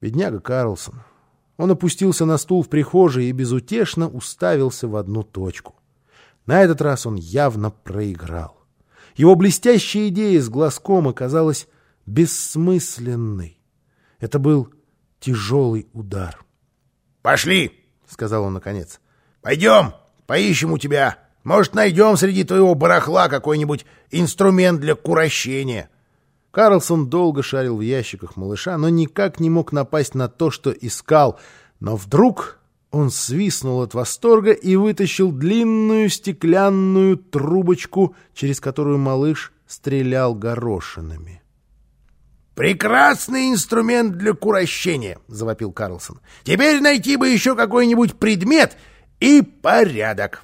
Бедняга Карлсон. Он опустился на стул в прихожей и безутешно уставился в одну точку. На этот раз он явно проиграл. Его блестящая идея с глазком оказалась бессмысленной. Это был тяжелый удар. «Пошли!» — сказал он наконец. «Пойдем, поищем у тебя. Может, найдем среди твоего барахла какой-нибудь инструмент для курощения». Карлсон долго шарил в ящиках малыша, но никак не мог напасть на то, что искал. Но вдруг он свистнул от восторга и вытащил длинную стеклянную трубочку, через которую малыш стрелял горошинами. «Прекрасный инструмент для курощения!» — завопил Карлсон. «Теперь найти бы еще какой-нибудь предмет и порядок!»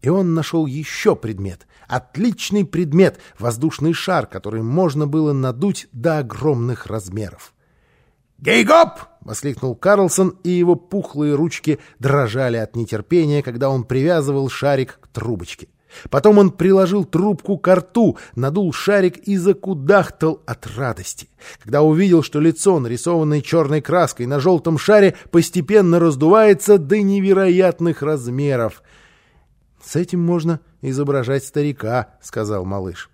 И он нашел еще предмет — Отличный предмет — воздушный шар, который можно было надуть до огромных размеров. «Гей-гоп!» — воскликнул Карлсон, и его пухлые ручки дрожали от нетерпения, когда он привязывал шарик к трубочке. Потом он приложил трубку к рту, надул шарик и закудахтал от радости. Когда увидел, что лицо, нарисованное черной краской на желтом шаре, постепенно раздувается до невероятных размеров — «С этим можно изображать старика», — сказал малыш.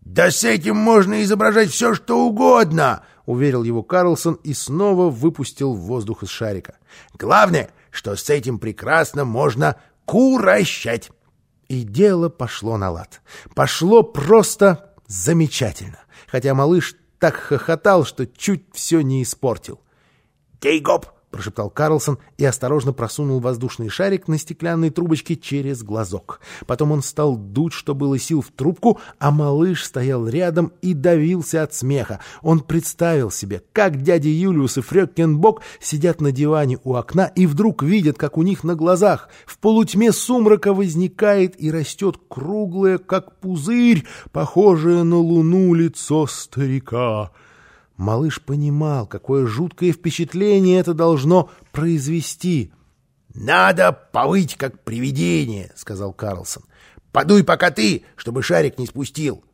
«Да с этим можно изображать все, что угодно!» — уверил его Карлсон и снова выпустил в воздух из шарика. «Главное, что с этим прекрасно можно курощать!» И дело пошло на лад. Пошло просто замечательно, хотя малыш так хохотал, что чуть все не испортил. «Гей-гоп!» Прошептал Карлсон и осторожно просунул воздушный шарик на стеклянной трубочке через глазок. Потом он стал дуть, что было сил в трубку, а малыш стоял рядом и давился от смеха. Он представил себе, как дядя Юлиус и Фрёккенбок сидят на диване у окна и вдруг видят, как у них на глазах в полутьме сумрака возникает и растет круглое, как пузырь, похожее на луну лицо старика. Малыш понимал, какое жуткое впечатление это должно произвести. «Надо повыть, как привидение», — сказал Карлсон. «Подуй пока ты, чтобы шарик не спустил».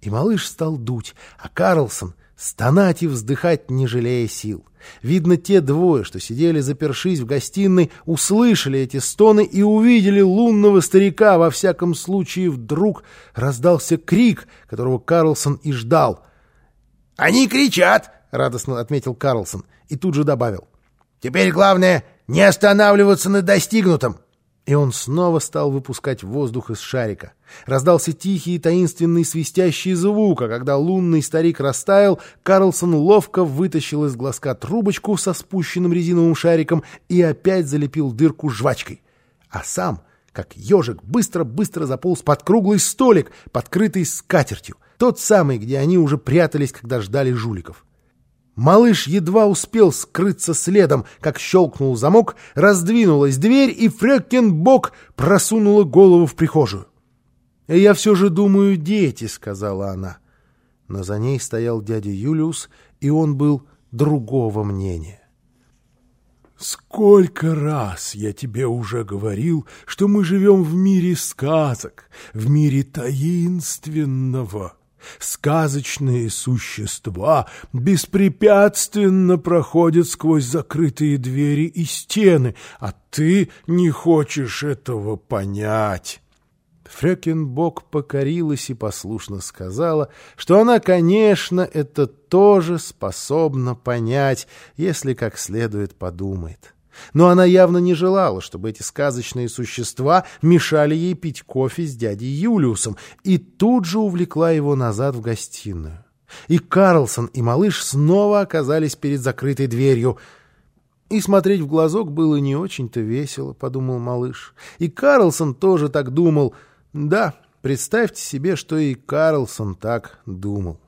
И малыш стал дуть, а Карлсон стонать и вздыхать, не жалея сил. Видно, те двое, что сидели запершись в гостиной, услышали эти стоны и увидели лунного старика. Во всяком случае, вдруг раздался крик, которого Карлсон и ждал — «Они кричат!» — радостно отметил Карлсон и тут же добавил. «Теперь главное не останавливаться на достигнутом!» И он снова стал выпускать воздух из шарика. Раздался тихий и таинственный свистящий звук, а когда лунный старик растаял, Карлсон ловко вытащил из глазка трубочку со спущенным резиновым шариком и опять залепил дырку жвачкой. А сам, как ежик, быстро-быстро заполз под круглый столик, подкрытый скатертью. Тот самый, где они уже прятались, когда ждали жуликов. Малыш едва успел скрыться следом, как щелкнул замок, раздвинулась дверь, и Фрёккенбок просунула голову в прихожую. «Э, «Я все же думаю, дети», — сказала она. Но за ней стоял дядя Юлиус, и он был другого мнения. «Сколько раз я тебе уже говорил, что мы живем в мире сказок, в мире таинственного!» Сказочные существа беспрепятственно проходят сквозь закрытые двери и стены, а ты не хочешь этого понять. Фрёкинбок покорилась и послушно сказала, что она, конечно, это тоже способна понять, если как следует подумает. Но она явно не желала, чтобы эти сказочные существа мешали ей пить кофе с дядей Юлиусом, и тут же увлекла его назад в гостиную. И Карлсон, и малыш снова оказались перед закрытой дверью. И смотреть в глазок было не очень-то весело, — подумал малыш. И Карлсон тоже так думал. Да, представьте себе, что и Карлсон так думал.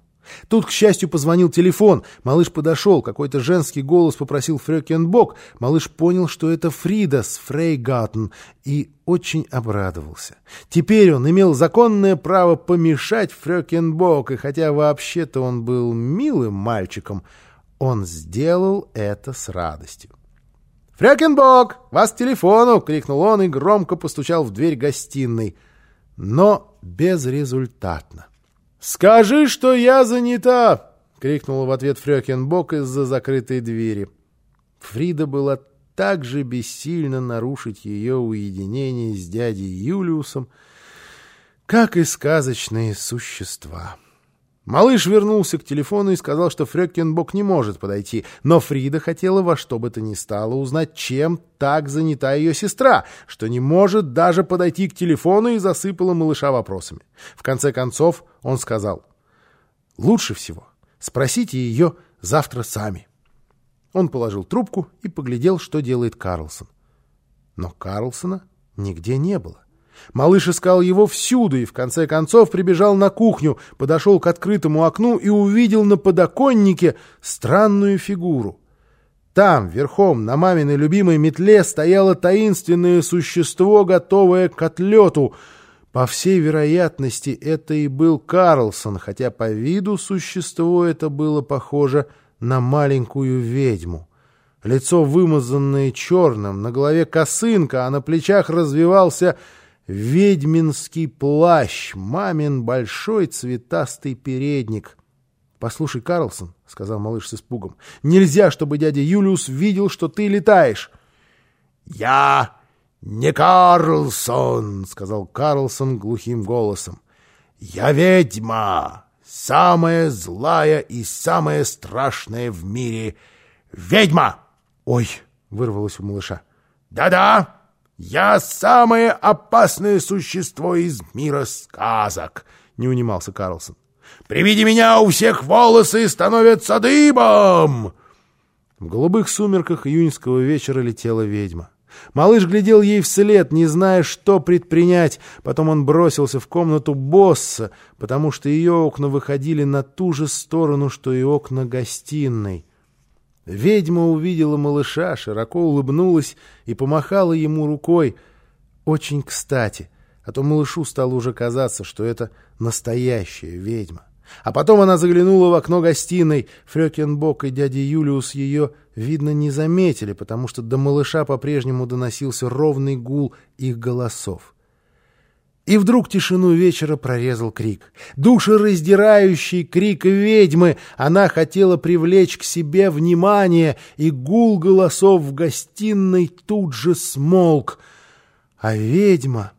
Тут, к счастью, позвонил телефон. Малыш подошел. Какой-то женский голос попросил Фрёкенбок. Малыш понял, что это Фрида с Фрейгаттен, и очень обрадовался. Теперь он имел законное право помешать Фрёкенбок, и хотя вообще-то он был милым мальчиком, он сделал это с радостью. «Фрёкенбок, вас к телефону!» — крикнул он и громко постучал в дверь гостиной. Но безрезультатно. «Скажи, что я занята!» — крикнула в ответ Фрёкинбок из-за закрытой двери. Фрида была так же бессильна нарушить ее уединение с дядей Юлиусом, как и сказочные существа. Малыш вернулся к телефону и сказал, что Фрёккенбок не может подойти, но Фрида хотела во что бы то ни стало узнать, чем так занята ее сестра, что не может даже подойти к телефону и засыпала малыша вопросами. В конце концов он сказал, «Лучше всего спросите ее завтра сами». Он положил трубку и поглядел, что делает Карлсон. Но Карлсона нигде не было. Малыш искал его всюду и в конце концов прибежал на кухню, подошел к открытому окну и увидел на подоконнике странную фигуру. Там, верхом, на маминой любимой метле стояло таинственное существо, готовое к отлету. По всей вероятности, это и был Карлсон, хотя по виду существо это было похоже на маленькую ведьму. Лицо вымазанное черным, на голове косынка, а на плечах развивался ведьминский плащ, мамин большой цветастый передник. — Послушай, Карлсон, — сказал малыш с испугом, — нельзя, чтобы дядя Юлиус видел, что ты летаешь. — Я не Карлсон, — сказал Карлсон глухим голосом. — Я ведьма, самая злая и самая страшная в мире ведьма. — Ой, — вырвалось у малыша. Да — Да-да, «Я самое опасное существо из мира сказок», — не унимался Карлсон. «При виде меня у всех волосы становятся дыбом!» В голубых сумерках июньского вечера летела ведьма. Малыш глядел ей вслед, не зная, что предпринять. Потом он бросился в комнату босса, потому что ее окна выходили на ту же сторону, что и окна гостиной. Ведьма увидела малыша, широко улыбнулась и помахала ему рукой. Очень кстати, а то малышу стало уже казаться, что это настоящая ведьма. А потом она заглянула в окно гостиной. Фрёкинбок и дядя Юлиус ее, видно, не заметили, потому что до малыша по-прежнему доносился ровный гул их голосов. И вдруг тишину вечера прорезал крик. Душераздирающий крик ведьмы. Она хотела привлечь к себе внимание, и гул голосов в гостиной тут же смолк. А ведьма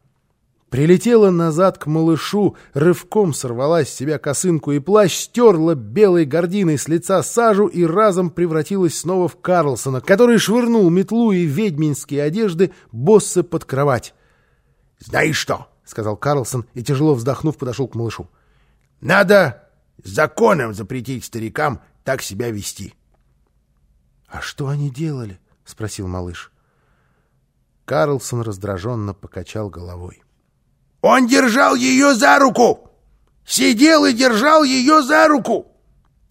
прилетела назад к малышу, рывком сорвала с себя косынку и плащ, стерла белой гординой с лица сажу и разом превратилась снова в Карлсона, который швырнул метлу и ведьминские одежды боссы под кровать. «Знаешь что?» — сказал Карлсон и, тяжело вздохнув, подошел к малышу. — Надо законом запретить старикам так себя вести. — А что они делали? — спросил малыш. Карлсон раздраженно покачал головой. — Он держал ее за руку! Сидел и держал ее за руку!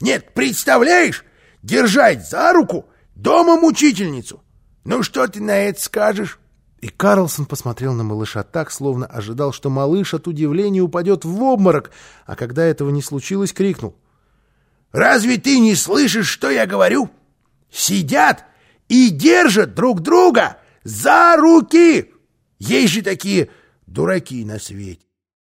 Нет, представляешь, держать за руку дома мучительницу! Ну что ты на это скажешь? И Карлсон посмотрел на малыша так, словно ожидал, что малыш от удивления упадет в обморок, а когда этого не случилось, крикнул. «Разве ты не слышишь, что я говорю? Сидят и держат друг друга за руки! Есть же такие дураки на свете!»